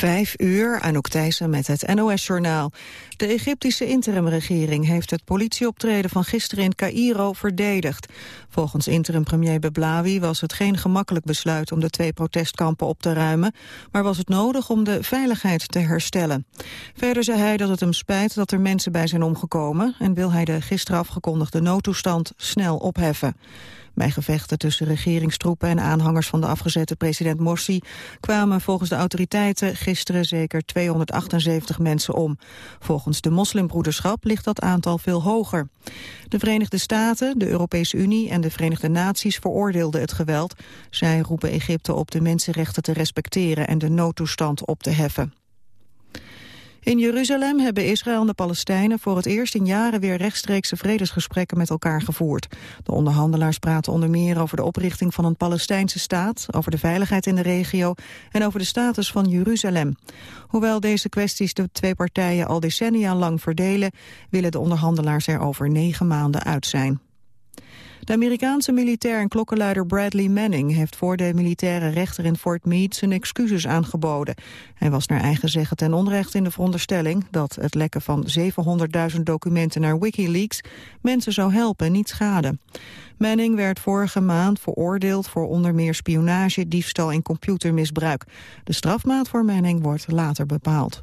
Vijf uur, Anouk Thijssen met het NOS-journaal. De Egyptische interimregering heeft het politieoptreden van gisteren in Cairo verdedigd. Volgens interim-premier Beblawi was het geen gemakkelijk besluit om de twee protestkampen op te ruimen, maar was het nodig om de veiligheid te herstellen. Verder zei hij dat het hem spijt dat er mensen bij zijn omgekomen en wil hij de gisteren afgekondigde noodtoestand snel opheffen. Bij gevechten tussen regeringstroepen en aanhangers van de afgezette president Morsi kwamen volgens de autoriteiten gisteren zeker 278 mensen om. Volgens de moslimbroederschap ligt dat aantal veel hoger. De Verenigde Staten, de Europese Unie en de Verenigde Naties veroordeelden het geweld. Zij roepen Egypte op de mensenrechten te respecteren en de noodtoestand op te heffen. In Jeruzalem hebben Israël en de Palestijnen voor het eerst in jaren weer rechtstreekse vredesgesprekken met elkaar gevoerd. De onderhandelaars praten onder meer over de oprichting van een Palestijnse staat, over de veiligheid in de regio en over de status van Jeruzalem. Hoewel deze kwesties de twee partijen al decennia lang verdelen, willen de onderhandelaars er over negen maanden uit zijn. De Amerikaanse militair en klokkenluider Bradley Manning heeft voor de militaire rechter in Fort Meade zijn excuses aangeboden. Hij was naar eigen zeggen ten onrechte in de veronderstelling dat het lekken van 700.000 documenten naar Wikileaks mensen zou helpen en niet schaden. Manning werd vorige maand veroordeeld voor onder meer spionage, diefstal en computermisbruik. De strafmaat voor Manning wordt later bepaald.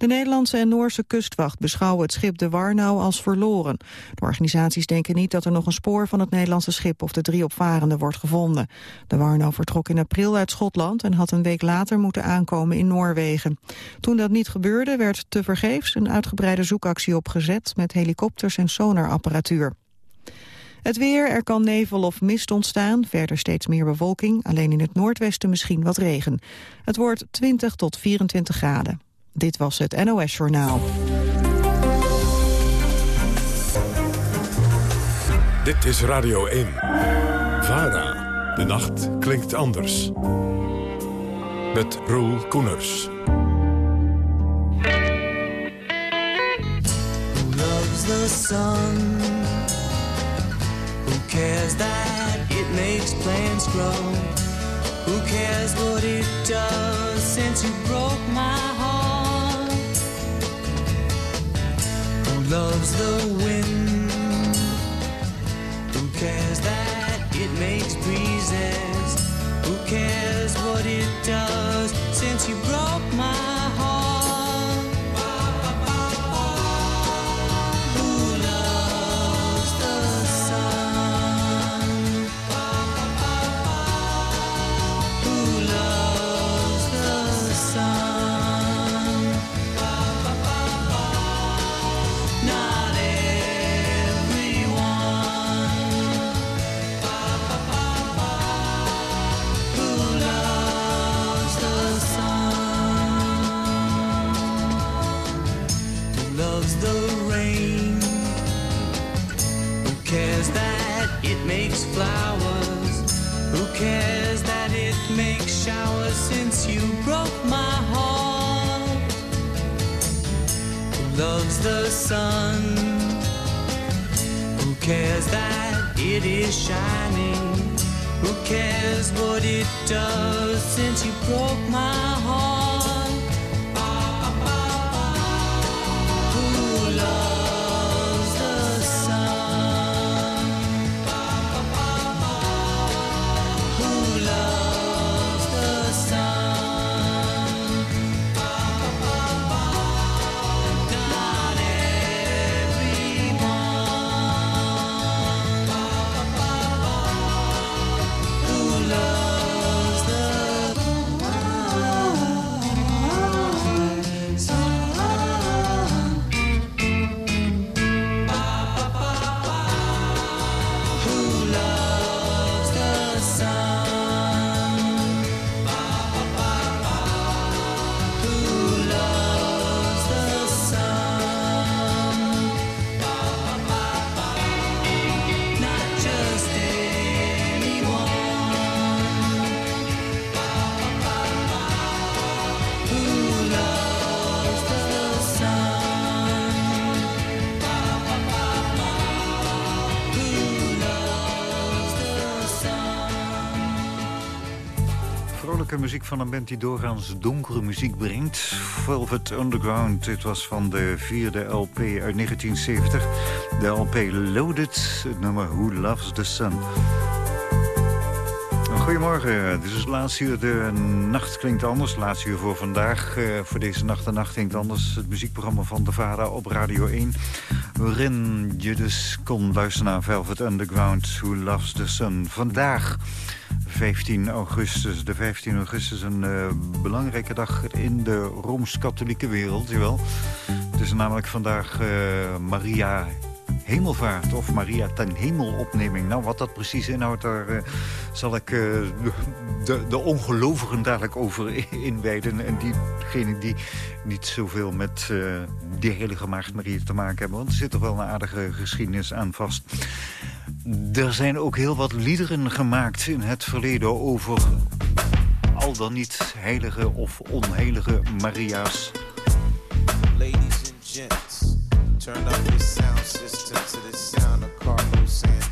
De Nederlandse en Noorse kustwacht beschouwen het schip de Warnau als verloren. De organisaties denken niet dat er nog een spoor van het Nederlandse schip of de drie opvarenden wordt gevonden. De Warnau vertrok in april uit Schotland en had een week later moeten aankomen in Noorwegen. Toen dat niet gebeurde werd tevergeefs een uitgebreide zoekactie opgezet met helikopters en sonarapparatuur. Het weer, er kan nevel of mist ontstaan, verder steeds meer bewolking, alleen in het noordwesten misschien wat regen. Het wordt 20 tot 24 graden. Dit was het NOS Journaal. Dit is Radio 1. VARA. De nacht klinkt anders. Met Roel Koeners. Who loves the sun? Who cares that it makes plants grow? Who cares what it does since you broke my heart? Loves the wind? Who cares that it makes breezes? Who cares what it does since you broke my flowers. Who cares that it makes showers since you broke my heart? Who loves the sun? Who cares that it is shining? Who cares what it does since you broke my heart? Muziek van een band die doorgaans donkere muziek brengt. Velvet Underground, dit was van de vierde LP uit 1970. De LP Loaded, het nummer Who Loves the Sun. Goedemorgen, dit is het laatste uur. De nacht klinkt anders. Laatste uur voor vandaag. Uh, voor deze nacht de nacht klinkt anders. Het muziekprogramma van de Vader op Radio 1. Waarin je dus kon luisteren naar Velvet Underground. Who Loves the Sun. Vandaag 15 augustus. De 15 augustus een uh, belangrijke dag in de Rooms-Katholieke wereld. Jawel. Het is namelijk vandaag uh, Maria hemelvaart of Maria ten hemelopneming. Nou, wat dat precies inhoudt, daar uh, zal ik uh, de, de ongelovigen dadelijk over inwijden. En diegenen die niet zoveel met uh, die heilige maagd Maria te maken hebben. Want er zit er wel een aardige geschiedenis aan vast. Er zijn ook heel wat liederen gemaakt in het verleden over al dan niet heilige of onheilige Maria's. Ladies and gents, turn up your sound system to the sound of Carlos Santana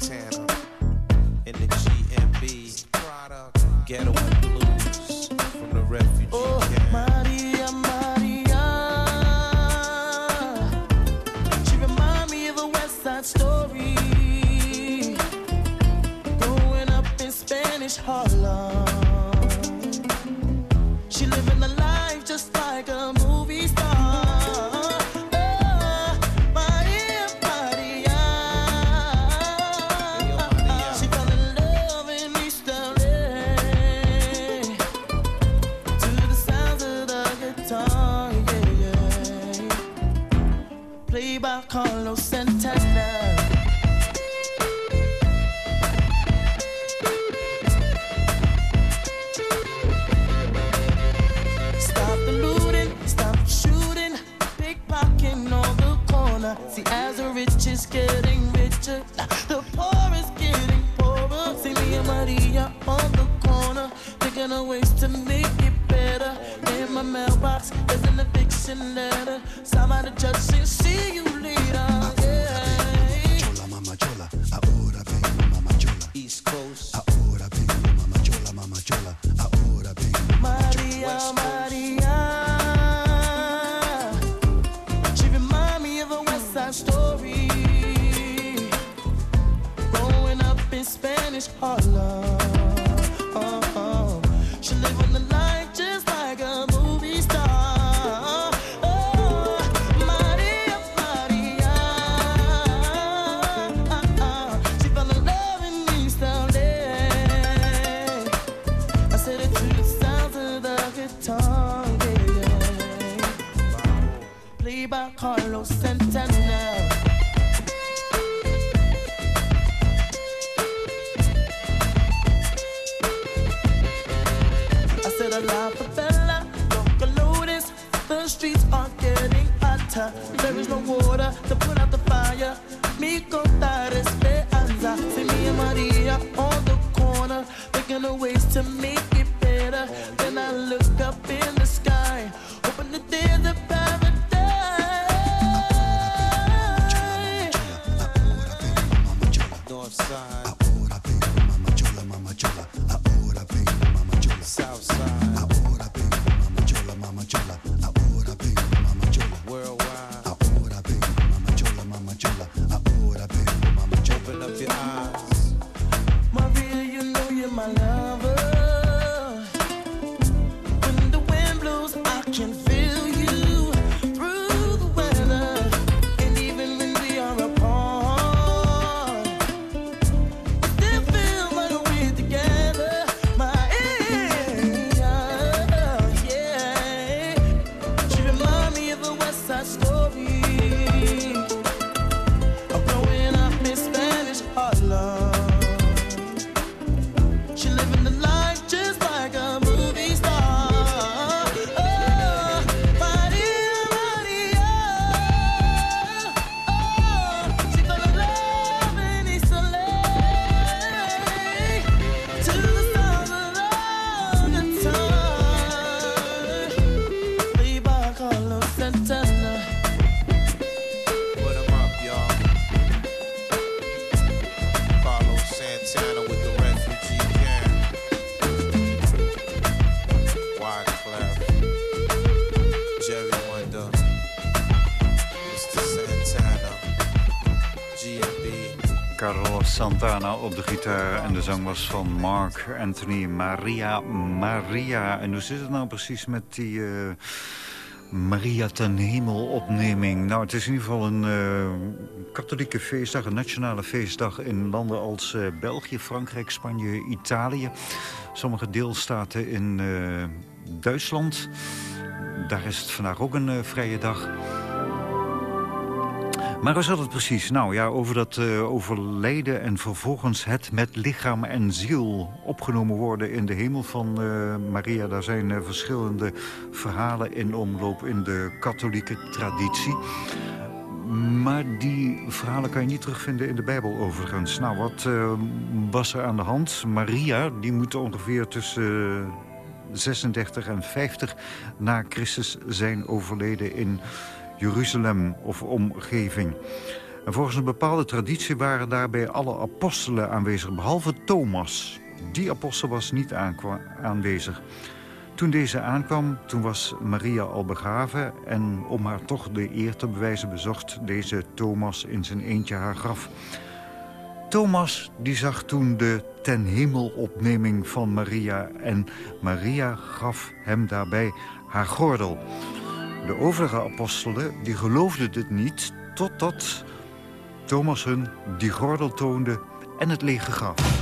de gitaar. En de zang was van Mark Anthony Maria Maria. En hoe zit het nou precies met die... Uh, Maria ten Hemel opneming. Nou, het is in ieder geval een uh, katholieke feestdag, een nationale feestdag in landen als uh, België, Frankrijk, Spanje, Italië. Sommige deelstaten in Duitsland. Daar is het vandaag ook een vrije dag. Maar hoe zat het precies? Nou ja, over dat uh, overlijden en vervolgens het met lichaam en ziel opgenomen worden in de hemel van uh, Maria. Daar zijn uh, verschillende verhalen in omloop in de katholieke traditie. Maar die verhalen kan je niet terugvinden in de Bijbel overigens. Nou, wat was er aan de hand? Maria, die moet ongeveer tussen 36 en 50 na Christus zijn overleden in Jeruzalem of omgeving. En volgens een bepaalde traditie waren daarbij alle apostelen aanwezig, behalve Thomas. Die apostel was niet aanwezig. Toen deze aankwam, toen was Maria al begraven... en om haar toch de eer te bewijzen bezocht deze Thomas in zijn eentje haar graf. Thomas die zag toen de ten hemelopneming van Maria... en Maria gaf hem daarbij haar gordel. De overige apostelen die geloofden dit niet... totdat Thomas hun die gordel toonde en het lege gaf.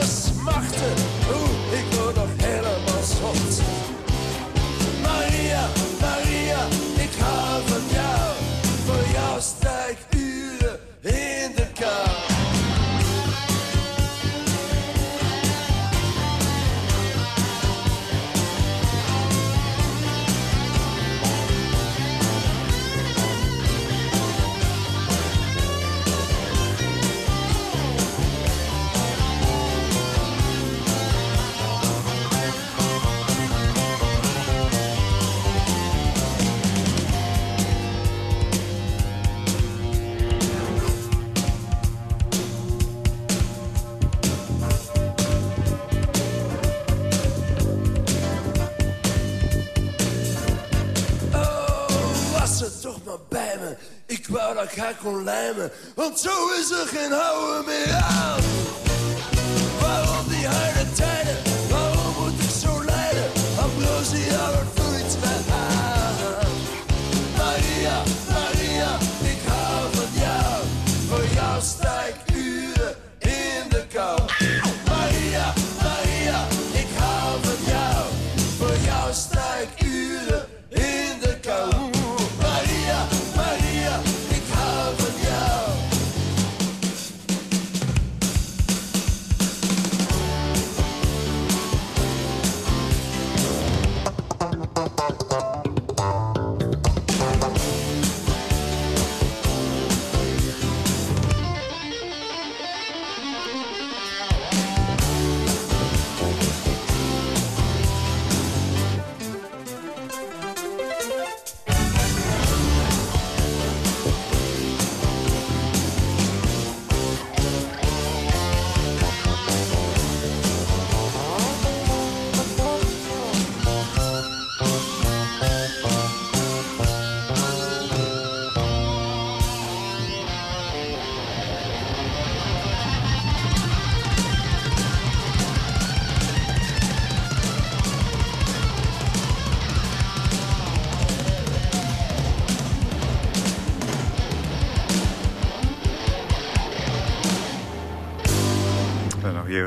Christmas. Want zo is er geen houden meer aan.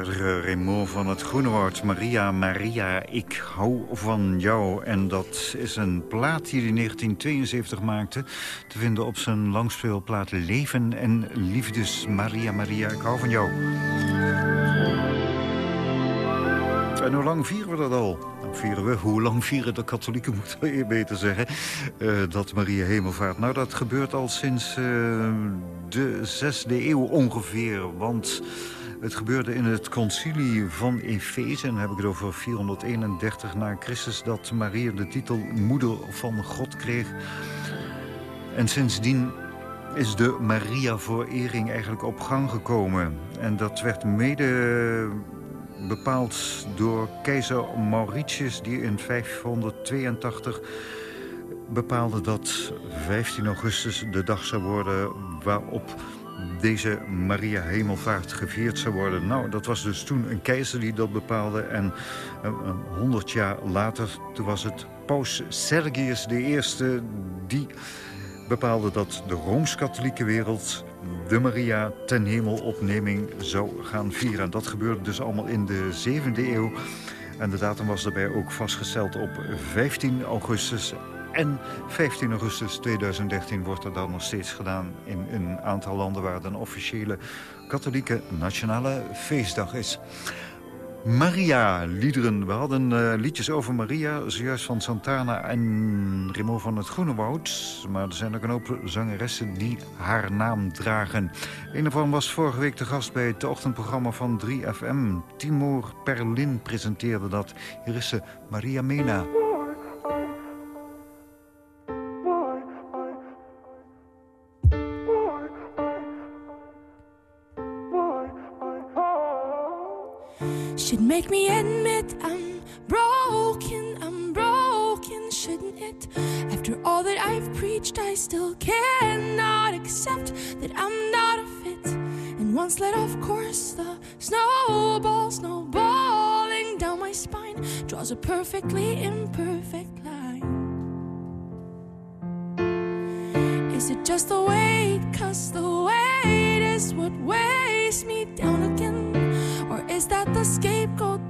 Uh, Raymond van het Groenewoud. Maria, Maria, ik hou van jou. En dat is een plaat die hij in 1972 maakte. Te vinden op zijn langspeelplaat Leven en Liefdes. Maria, Maria, ik hou van jou. En hoe lang vieren we dat al? Nou, vieren we, hoe lang vieren de katholieken, moet je beter zeggen, uh, dat Maria Hemelvaart. Nou, dat gebeurt al sinds uh, de zesde eeuw ongeveer, want... Het gebeurde in het concilie van Efeze, en heb ik het over 431 na Christus... dat Maria de titel moeder van God kreeg. En sindsdien is de Maria-verering eigenlijk op gang gekomen. En dat werd mede bepaald door keizer Mauritius... die in 582 bepaalde dat 15 augustus de dag zou worden... waarop deze Maria Hemelvaart gevierd zou worden. Nou, dat was dus toen een keizer die dat bepaalde. En honderd jaar later, toen was het paus Sergius I... die bepaalde dat de Rooms-Katholieke wereld de Maria ten hemelopneming zou gaan vieren. En dat gebeurde dus allemaal in de 7e eeuw. En de datum was daarbij ook vastgesteld op 15 augustus. En 15 augustus 2013 wordt er dan nog steeds gedaan in een aantal landen... waar het een officiële katholieke nationale feestdag is. Maria-liederen. We hadden uh, liedjes over Maria, zojuist van Santana en Remo van het Groenewoud. Maar er zijn ook een hoop zangeressen die haar naam dragen. Een daarvan was vorige week de gast bij het ochtendprogramma van 3FM. Timur Perlin presenteerde dat. Hier is ze, Maria Mena. Should make me admit I'm broken, I'm broken, shouldn't it? After all that I've preached, I still cannot accept that I'm not a fit. And once let off course, the snowball, snowballing down my spine draws a perfectly imperfect line. Is it just the weight? Cause the weight is what weighs me down again. Or is that the scapegoat,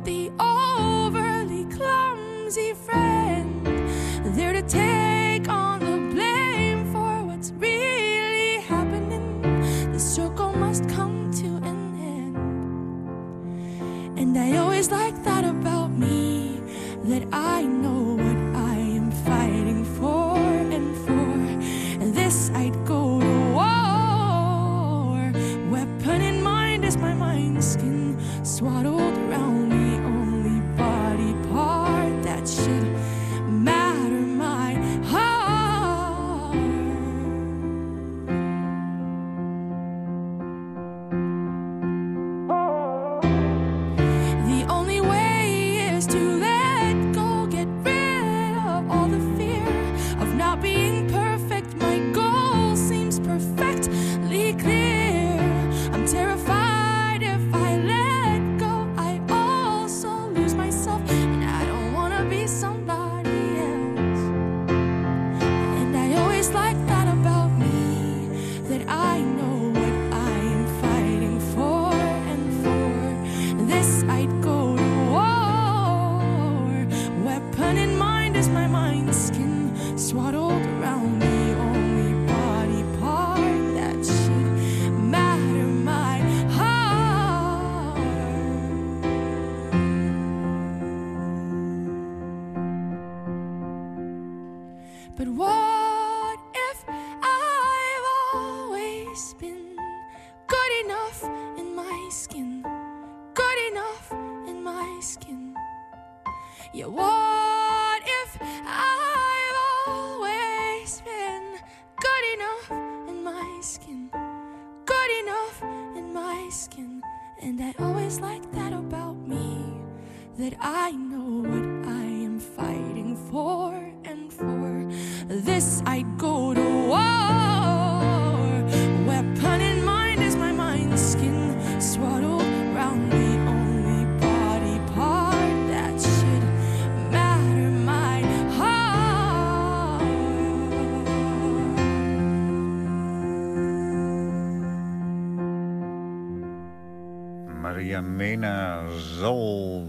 Maria Mena zal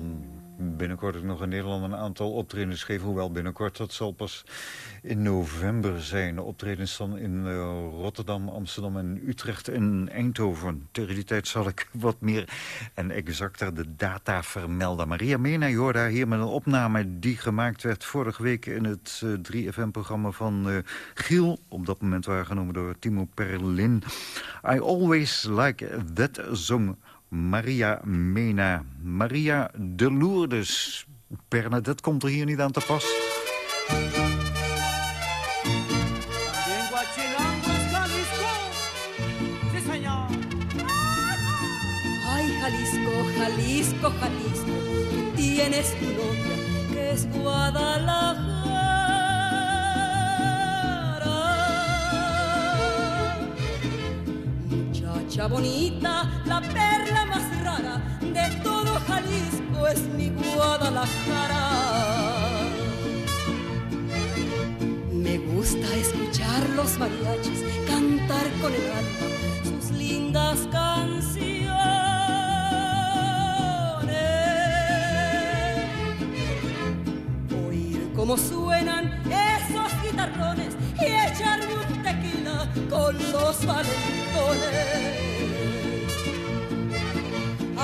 binnenkort ook nog in Nederland een aantal optredens geven. Hoewel binnenkort, dat zal pas in november zijn. Optredens dan in uh, Rotterdam, Amsterdam en Utrecht en Eindhoven. Tegen die tijd zal ik wat meer en exacter de data vermelden. Maria Mena, daar hier met een opname die gemaakt werd vorige week... in het uh, 3FM-programma van uh, Giel. Op dat moment waargenomen door Timo Perlin. I always like that song... Maria Mena. Maria de Lourdes. Bernadette komt er hier niet aan te pas. Ay, Jalisco, Jalisco, Jalisco, tienes tu novia que es Guadalajara. Muchacha bonita, la perla Es mi Guadalajara. Me gusta escuchar los mariachis cantar con el alma sus lindas canciones. Oír cómo suenan esos guitarrones y echarme un tequila con los valentones.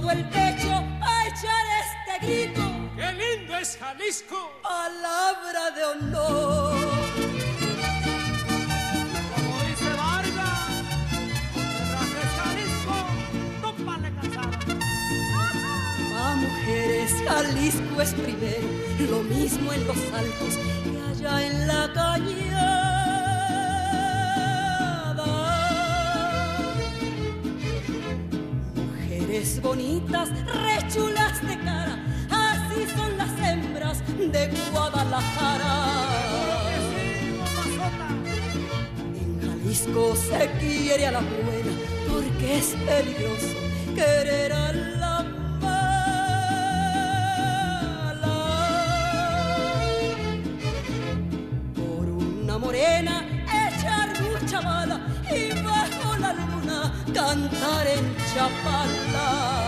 todo el pecho a echar este grito, ¡Qué lindo es Jalisco! palabra de honor. Como dice Vargas, rajes Jalisco, tópale cansada. A mujeres Jalisco es primero, lo mismo en los altos que allá en la cañada. Mujeres bonitas, rechulas de cara, así son las hembras de Guadalajara. En Jalisco se quiere a la buena porque es peligroso querer a la mala. Por una morena echar mucha bala y bajo la luna cantar en chaparla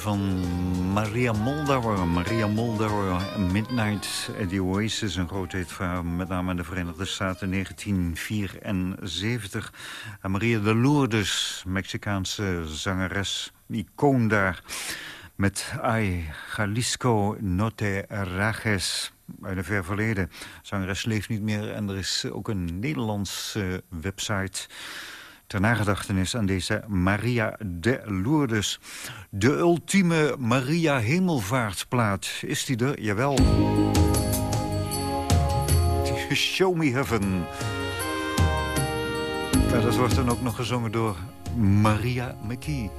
van Maria Moldauer. Maria Moldauer, Midnight at the Oasis. Een grote hit van met name in de Verenigde Staten 1974. En Maria de Lourdes, Mexicaanse zangeres, icoon daar. Met Ay Jalisco No Te Rajes uit ver verleden. Zangeres leeft niet meer en er is ook een Nederlandse website ter nagedachtenis aan deze Maria de Lourdes. De ultieme Maria Hemelvaartplaat. Is die er? Jawel. Show me heaven. Dat wordt dan ook nog gezongen door Maria McKee.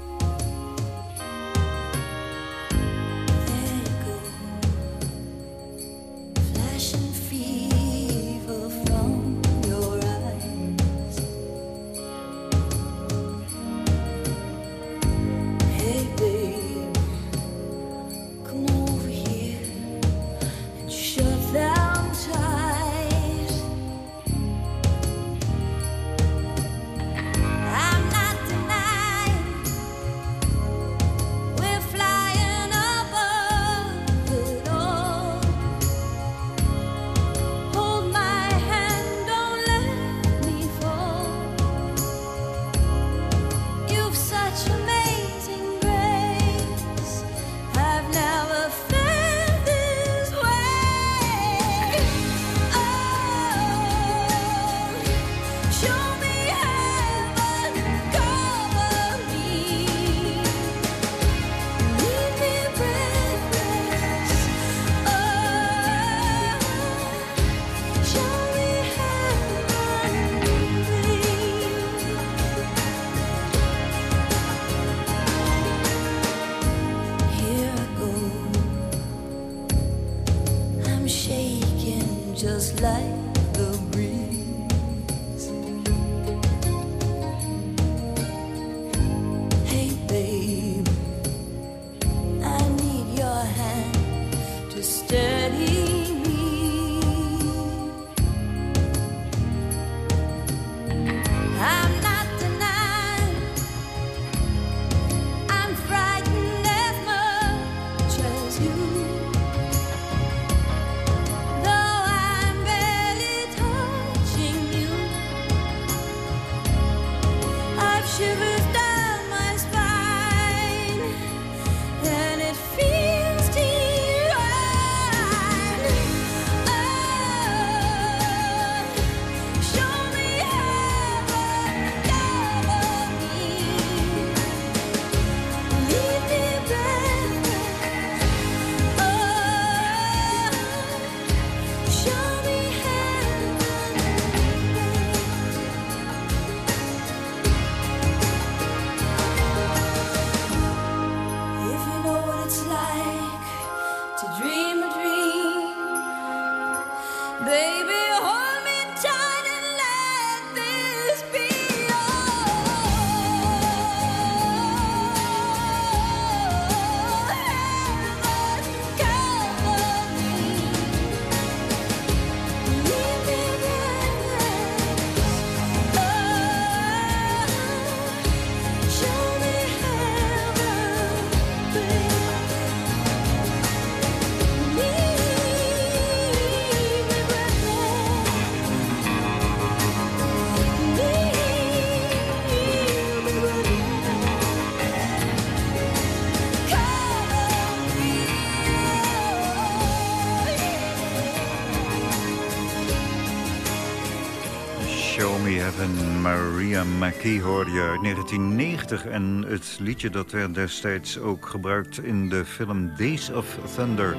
Heaven, Maria McKee hoorde je uit 1990. En het liedje dat werd destijds ook gebruikt in de film Days of Thunder.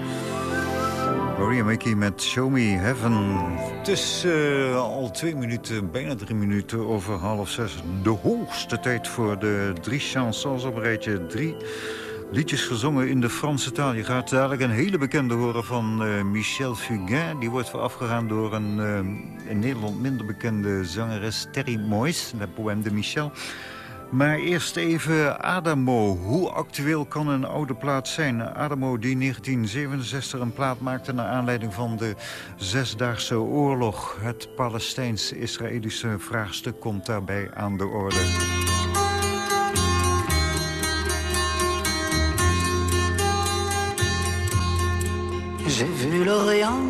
Maria McKee met Show Me Heaven. Het is eh, al twee minuten, bijna drie minuten over half zes. De hoogste tijd voor de drie chansons op rijtje Drie liedjes gezongen in de Franse taal. Je gaat dadelijk een hele bekende horen van eh, Michel Fugain. Die wordt voorafgegaan door een eh, in Nederland minder bekende zangeres Terry Moyes. De poème de Michel. Maar eerst even Adamo. Hoe actueel kan een oude plaat zijn? Adamo die 1967 een plaat maakte... naar aanleiding van de Zesdaagse Oorlog. Het Palestijns-Israëlische vraagstuk komt daarbij aan de orde. J'ai vu l'Orient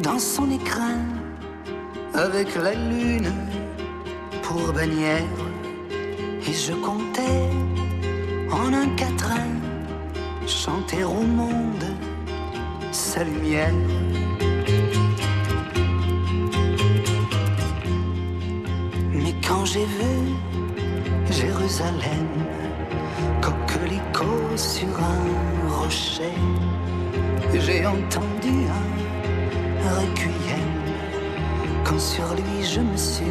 dans son écrin avec la lune pour bannière et je comptais en un quatrain chanter au monde sa lumière. Mais quand j'ai vu Jérusalem, coquelicot sur un rocher, j'ai entendu un requiem quand sur lui je me suis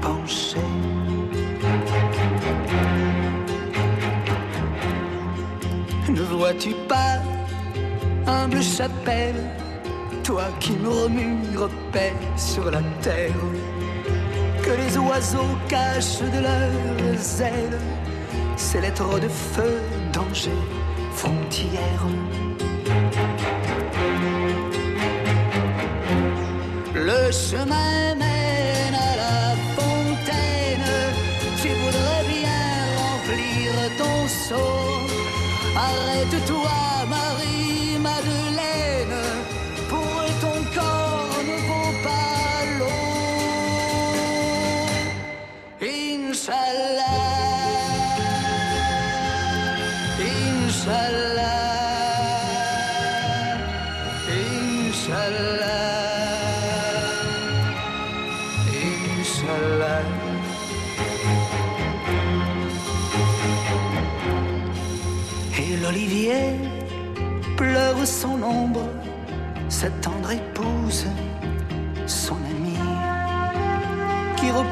penché. Ne vois-tu pas, humble chapelle, toi qui murmures paix sur la terre, que les oiseaux cachent de leurs ailes ces lettres de feu, danger, frontière. Le chemin mène à la fontaine. Tu voudrais bien remplir ton seau. Arrête-toi,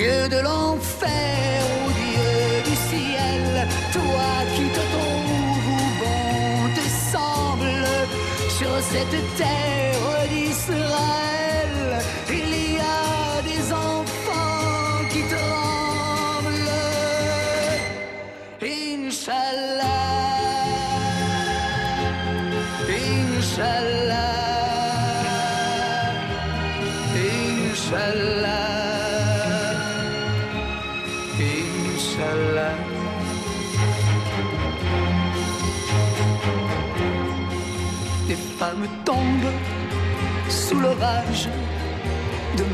Dieu de l'enfer, ô Dieu du ciel, toi qui te trouves où bon te semble, sur cette terre d'Israël,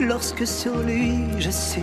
lorsque sur lui je suis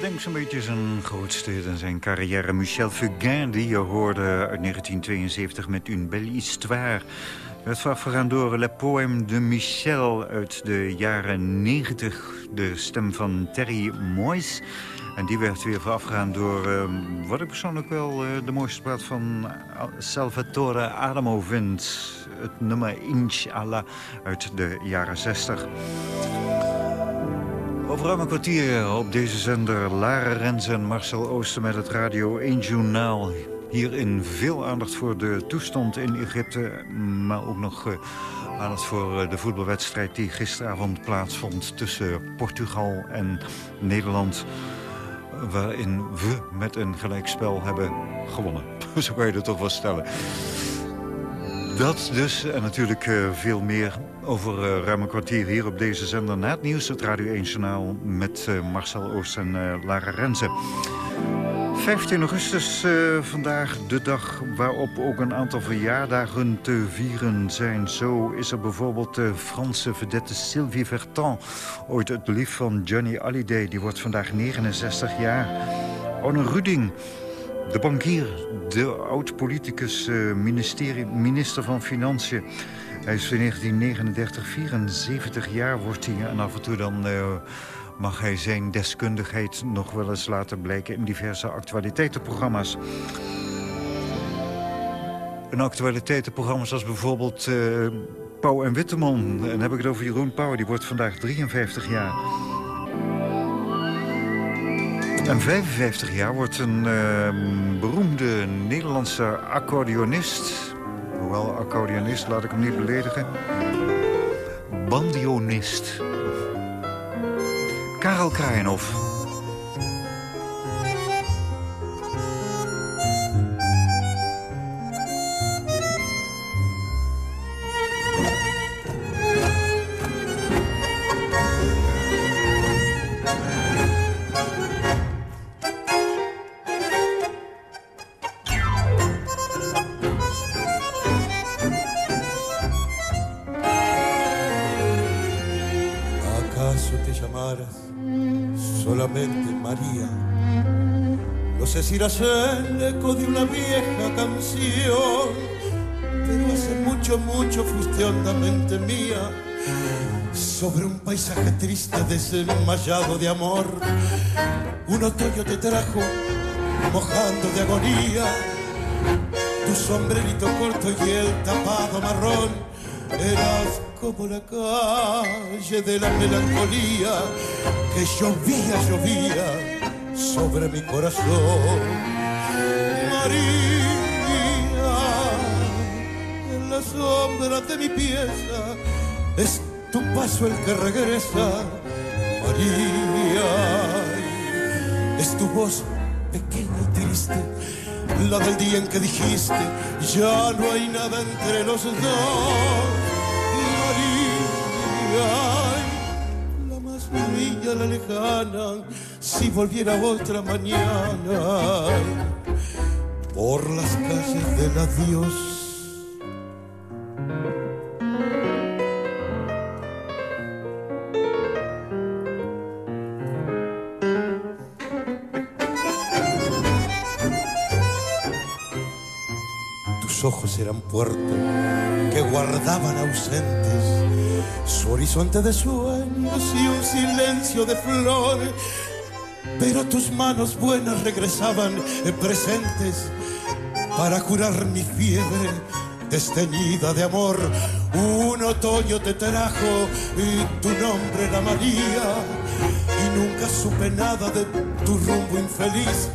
Denk zo'n beetje zijn grootste in zijn carrière. Michel Fugain, die je hoorde uit 1972 met Une belle histoire. Het voorafgegaan door Le Poème de Michel uit de jaren 90. De stem van Terry Moyes. En die werd weer voorafgegaan door uh, wat ik persoonlijk wel uh, de mooiste plaat van Salvatore Adamo vind. Het nummer Inshallah uit de jaren 60. Over ruim een kwartier op deze zender Lara Rens en Marcel Ooster met het Radio 1 Journaal. Hierin veel aandacht voor de toestand in Egypte, maar ook nog uh, aandacht voor de voetbalwedstrijd die gisteravond plaatsvond tussen Portugal en Nederland. Waarin we met een gelijkspel hebben gewonnen. Zo kan je het toch wel stellen. Dat dus en natuurlijk uh, veel meer over uh, ruim een kwartier hier op deze zender. Na het nieuws, het Radio 1 Journaal met uh, Marcel Oost en Lara Renze. 15 augustus, uh, vandaag de dag waarop ook een aantal verjaardagen te vieren zijn. Zo is er bijvoorbeeld de Franse vedette Sylvie Vertan. Ooit het lief van Johnny Hallyday, die wordt vandaag 69 jaar. Onne Ruding, de bankier, de oud-politicus, uh, minister van Financiën. Hij is in 1939, 74 jaar wordt hij en af en toe dan... Uh, mag hij zijn deskundigheid nog wel eens laten blijken in diverse actualiteitenprogramma's. Een actualiteitenprogramma zoals bijvoorbeeld uh, Pauw en Witteman. En dan heb ik het over Jeroen Pauw, die wordt vandaag 53 jaar. En 55 jaar wordt een uh, beroemde Nederlandse accordeonist... hoewel accordeonist, laat ik hem niet beledigen... bandionist... Karel Kraaienhof. Solamente María? No sé si eras el eco de una vieja canción, pero hace mucho, mucho fuiste hondamente mía. Sobre un paisaje triste desmayado de amor, un otoño te trajo mojando de agonía. Tu sombrerito corto y el tapado marrón eras como la calle de la melancolía que llovía, llovía sobre mi corazón. María, en la sombra de mi pieza es tu paso el que regresa. María, es tu voz pequeña y triste, la del día en que dijiste, ya no hay nada entre los dos. María, la más bella, la lejana, si volviera otra mañana por las calles del adiós. Tus ojos eran puertas que guardaban ausentes su horizonte de sueños y un silencio de flores. Pero tus manos buenas regresaban eh, presentes para curar mi fiebre desteñida de amor. Un otoño te trajo y tu nombre era María. Y nunca supe nada de tu rumbo infeliz.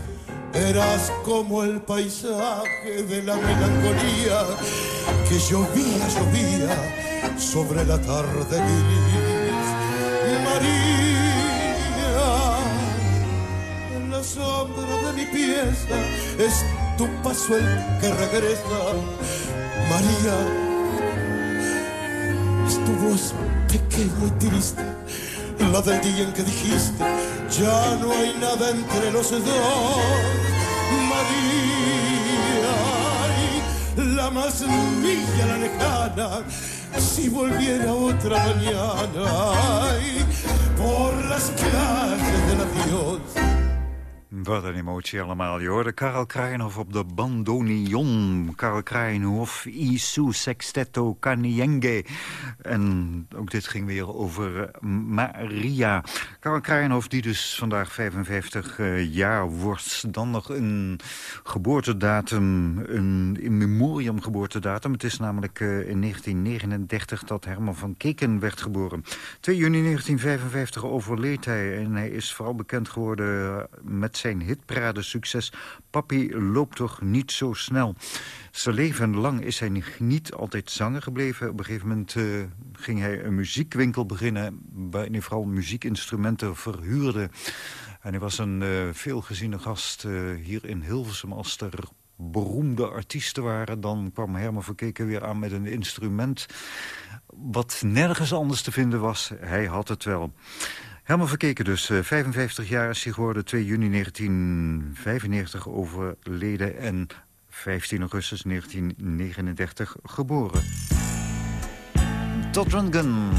Eras como el paisaje de la melancolía que llovía, llovía sobre la tarde gris. María, en la sombra de mi pieza es tu paso el que regresa. María, es tu voz pequeña y triste, la del día en que dijiste, ya no hay nada entre los dos. María, más mía, la lejana, si volviera otra mañana, por las calles del adiós. Wat een emotie allemaal. Je hoorde Karel Kraaienhof op de bandoneon. Karel Kraaienhof, Isu Sextetto Kanienge. En ook dit ging weer over eh, Maria. Karel Kraaienhof die dus vandaag 55 eh, jaar wordt. Dan nog een geboortedatum, een in memoriam geboortedatum. Het is namelijk eh, in 1939 dat Herman van Keken werd geboren. 2 juni 1955 overleed hij en hij is vooral bekend geworden met zijn hitparade-succes Papi loopt toch niet zo snel. Zijn leven lang is hij niet altijd zanger gebleven. Op een gegeven moment uh, ging hij een muziekwinkel beginnen... waarin hij vooral muziekinstrumenten verhuurde. En hij was een uh, veelgeziene gast uh, hier in Hilversum als er beroemde artiesten waren... dan kwam Herman van Keken weer aan met een instrument... wat nergens anders te vinden was. Hij had het wel. Helemaal verkeken dus. 55 jaar is hij geworden. 2 juni 1995 overleden en 15 augustus 1939 geboren. Todd Rundgren.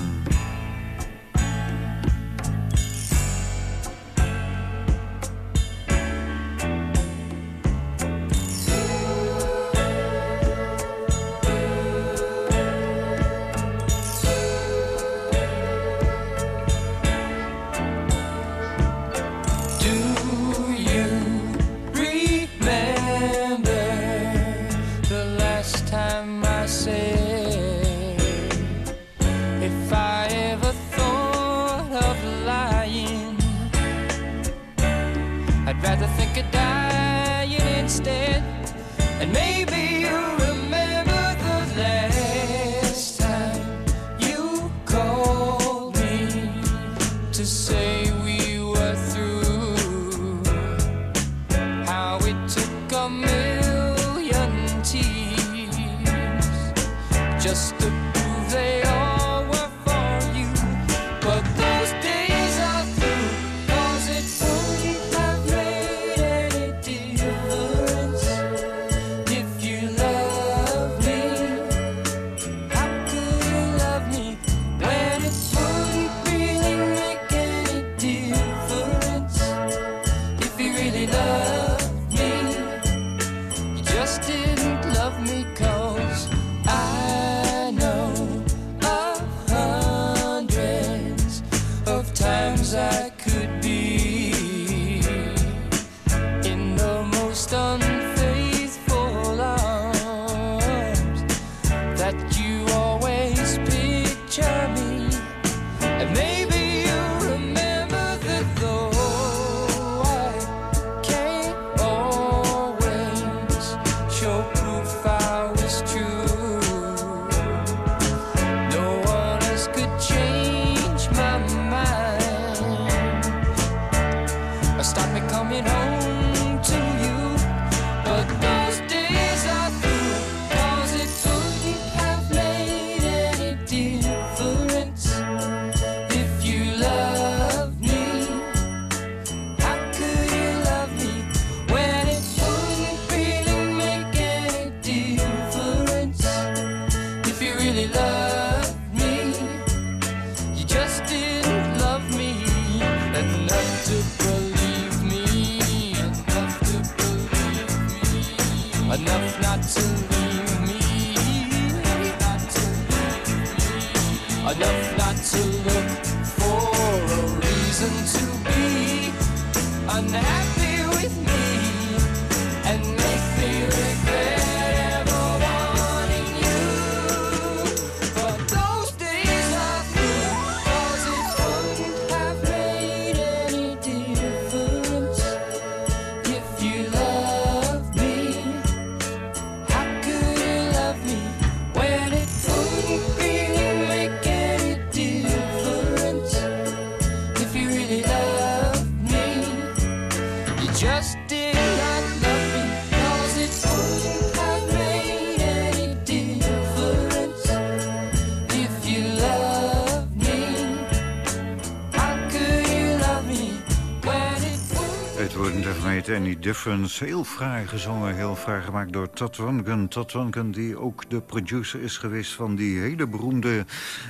Difference. Heel fraai gezongen, heel fraai gemaakt door Todd Rundgren. Todd Rundgren die ook de producer is geweest van die hele beroemde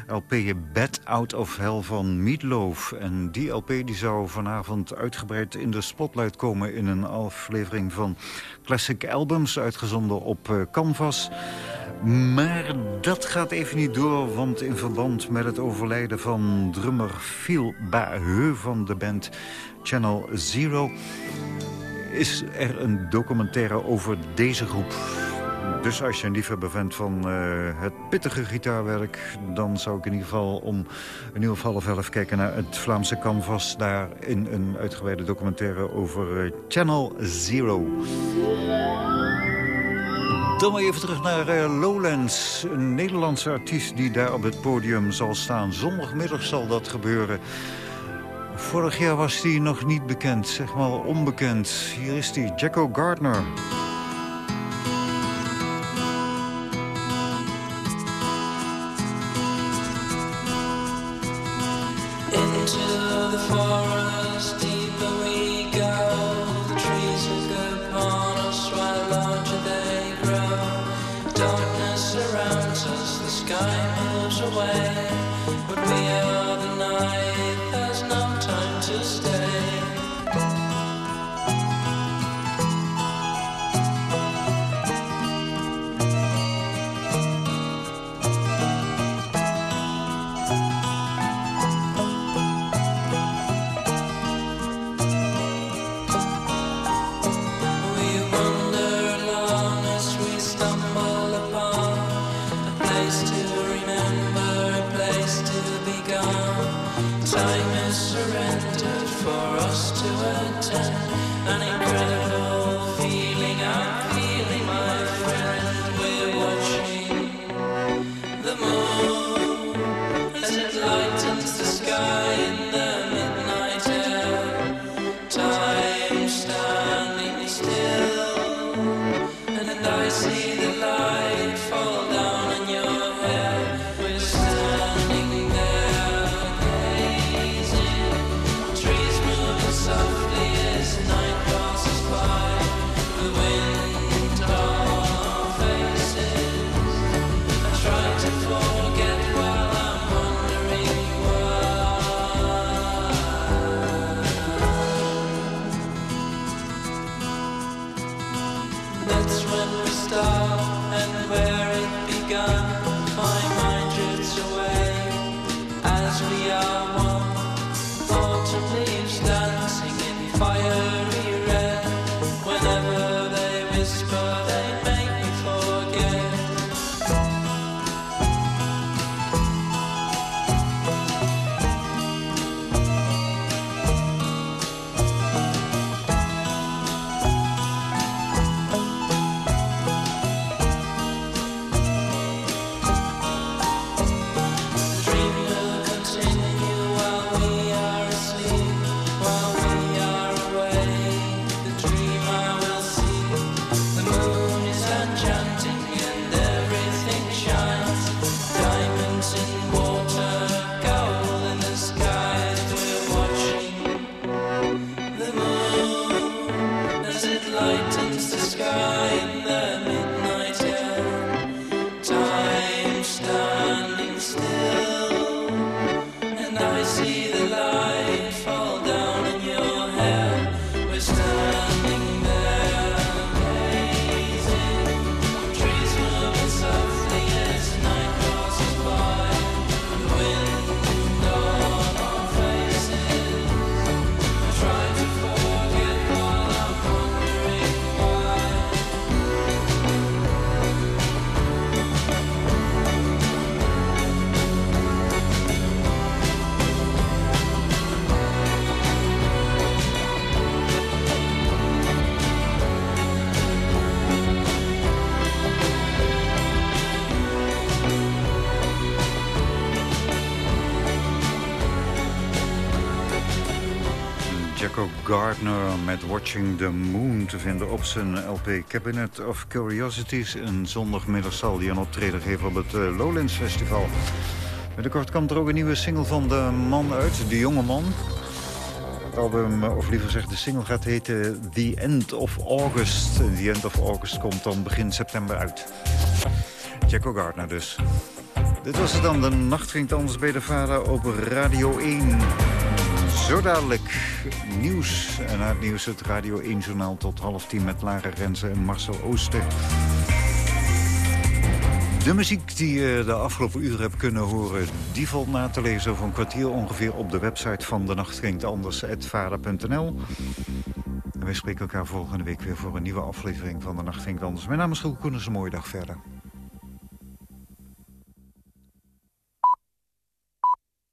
LP Bad Out of Hell van Meatloaf. En die LP die zou vanavond uitgebreid in de spotlight komen... in een aflevering van Classic Albums, uitgezonden op eh, Canvas. Maar dat gaat even niet door, want in verband met het overlijden van drummer Phil Baheu van de band Channel Zero... is er een documentaire over deze groep. Dus als je een liefhebber bent van eh, het pittige gitaarwerk... dan zou ik in ieder geval om een uur of half elf kijken naar het Vlaamse Canvas... daar in een uitgebreide documentaire over eh, Channel Zero. Dan maar even terug naar eh, Lowlands. Een Nederlandse artiest die daar op het podium zal staan. Zondagmiddag zal dat gebeuren. Vorig jaar was hij nog niet bekend, zeg maar onbekend. Hier is hij, Jacko Gardner. Time is surrendered for us to attend. An incredible Watching the Moon te vinden op zijn LP Cabinet of Curiosities. Een zondagmiddag zal hij een optreden geven op het eh, Lowlands Festival. Binnenkort komt er ook een nieuwe single van de man uit, de jonge man. Het album, of liever gezegd de single, gaat heten The End of August. The End of August komt dan begin september uit. Jacko Gardner dus. Dit was het dan. De nacht ging anders bij de vader op Radio 1. Zo dadelijk nieuws. En na het nieuws het Radio 1-journaal tot half tien met Lara Rensen en Marcel Ooster. De muziek die je de afgelopen uren hebt kunnen horen... die valt na te lezen een kwartier ongeveer op de website van De Nacht Klinkt Anders, vader.nl. Wij spreken elkaar volgende week weer voor een nieuwe aflevering van De Nacht Klinkt Anders. Mijn naam is Roel Koeners, een mooie dag verder.